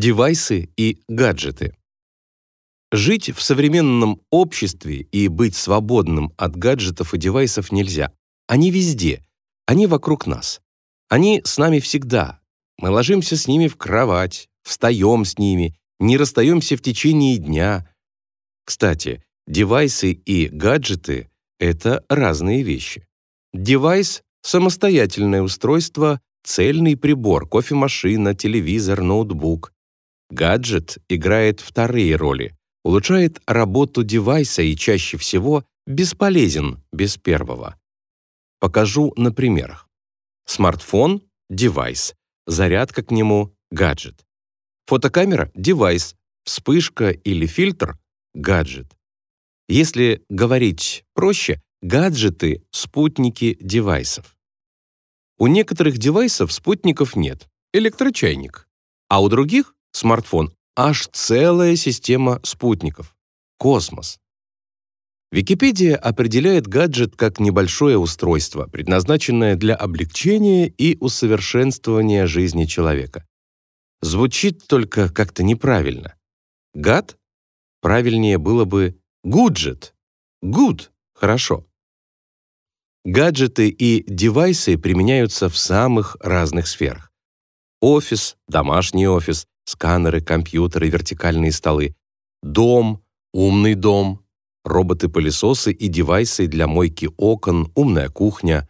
Девайсы и гаджеты. Жить в современном обществе и быть свободным от гаджетов и девайсов нельзя. Они везде, они вокруг нас. Они с нами всегда. Мы ложимся с ними в кровать, встаем с ними, не расстаемся в течение дня. Кстати, девайсы и гаджеты — это разные вещи. Девайс — самостоятельное устройство, цельный прибор, кофемашина, телевизор, ноутбук. Гаджет играет вторые роли, улучшает работу девайса и чаще всего бесполезен без первого. Покажу на примерах. Смартфон — девайс, зарядка к нему — гаджет. Фотокамера — девайс, вспышка или фильтр — гаджет. Если говорить проще, гаджеты — спутники девайсов. У некоторых девайсов спутников нет, электрочайник, а у других — смартфон, аж целая система спутников — космос. Википедия определяет гаджет как небольшое устройство, предназначенное для облегчения и усовершенствования жизни человека. Звучит только как-то неправильно. Гад? Правильнее было бы гуджет. Good — хорошо. Гаджеты и девайсы применяются в самых разных сферах. Офис, домашний офис, сканеры, компьютеры, вертикальные столы, дом, умный дом, роботы-пылесосы и девайсы для мойки окон, умная кухня,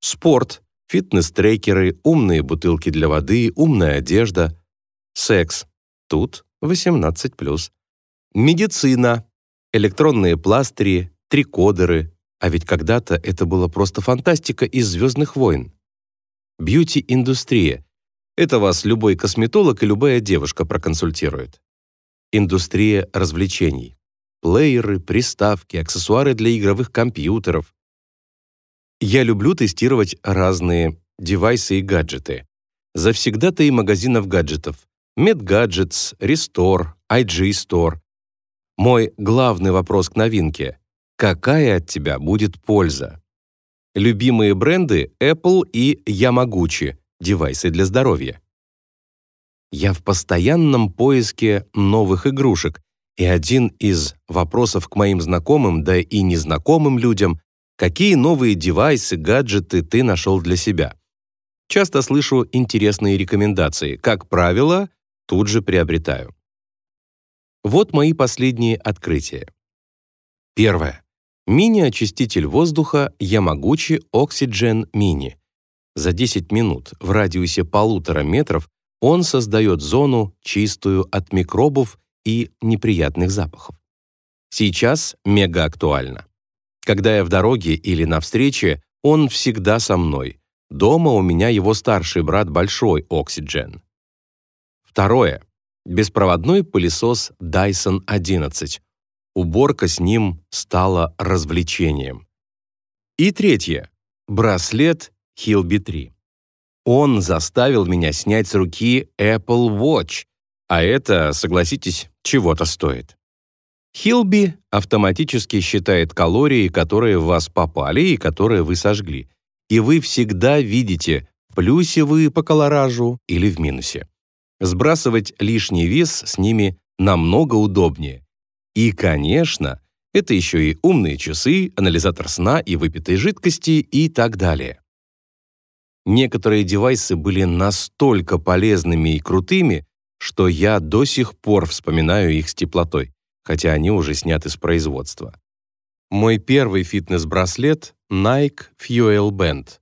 спорт, фитнес-трекеры, умные бутылки для воды, умная одежда, секс. Тут 18+. Медицина, электронные пластыри, трикодеры, а ведь когда-то это было просто фантастика из «Звездных войн». Бьюти-индустрия. Это вас любой косметолог и любая девушка проконсультирует. Индустрия развлечений. Плееры, приставки, аксессуары для игровых компьютеров. Я люблю тестировать разные девайсы и гаджеты. Завсегда-то и магазинов гаджетов. MedGadgets, Restore, IG Store. Мой главный вопрос к новинке какая от тебя будет польза. Любимые бренды Apple и Yamaguchi, девайсы для здоровья. Я в постоянном поиске новых игрушек, и один из вопросов к моим знакомым, да и незнакомым людям, какие новые девайсы, гаджеты ты нашел для себя. Часто слышу интересные рекомендации. Как правило, тут же приобретаю. Вот мои последние открытия. Первое. Мини-очиститель воздуха Yamaguchi Oxygen Mini. За 10 минут в радиусе полутора метров он создает зону, чистую от микробов и неприятных запахов. Сейчас мега актуально. Когда я в дороге или на встрече, он всегда со мной. Дома у меня его старший брат Большой Oxygen. Второе. Беспроводной пылесос Dyson 11 уборка с ним стала развлечением. И третье. Браслет Хилби 3. Он заставил меня снять с руки Apple Watch, а это, согласитесь, чего-то стоит. Хилби автоматически считает калории, которые в вас попали и которые вы сожгли, и вы всегда видите, в плюсе вы по колоражу или в минусе. Сбрасывать лишний вес с ними намного удобнее, и, конечно, это еще и умные часы, анализатор сна и выпитой жидкости и так далее. Некоторые девайсы были настолько полезными и крутыми, что я до сих пор вспоминаю их с теплотой, хотя они уже сняты с производства. Мой первый фитнес-браслет — Nike Fuel Band.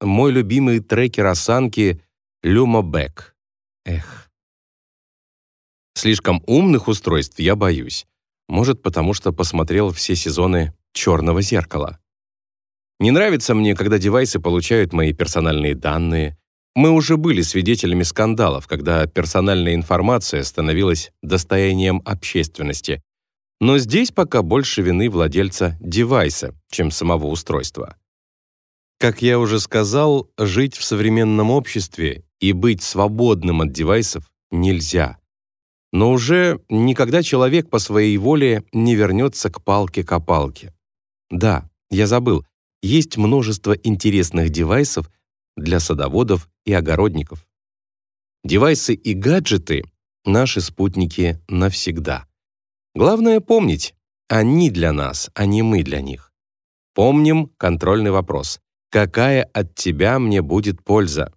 Мой любимый трекер осанки — Luma Back. Эх. Слишком умных устройств я боюсь. Может, потому что посмотрел все сезоны «Черного зеркала». Не нравится мне, когда девайсы получают мои персональные данные. Мы уже были свидетелями скандалов, когда персональная информация становилась достоянием общественности. Но здесь пока больше вины владельца девайса, чем самого устройства. Как я уже сказал, жить в современном обществе и быть свободным от девайсов нельзя. Но уже никогда человек по своей воле не вернется к палке-копалке. Да, я забыл, есть множество интересных девайсов для садоводов и огородников. Девайсы и гаджеты Наши спутники навсегда. Главное помнить, они для нас, а не мы для них. Помним контрольный вопрос. Какая от тебя мне будет польза?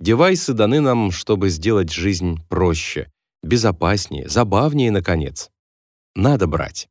Девайсы даны нам, чтобы сделать жизнь проще, безопаснее, забавнее, наконец. Надо брать.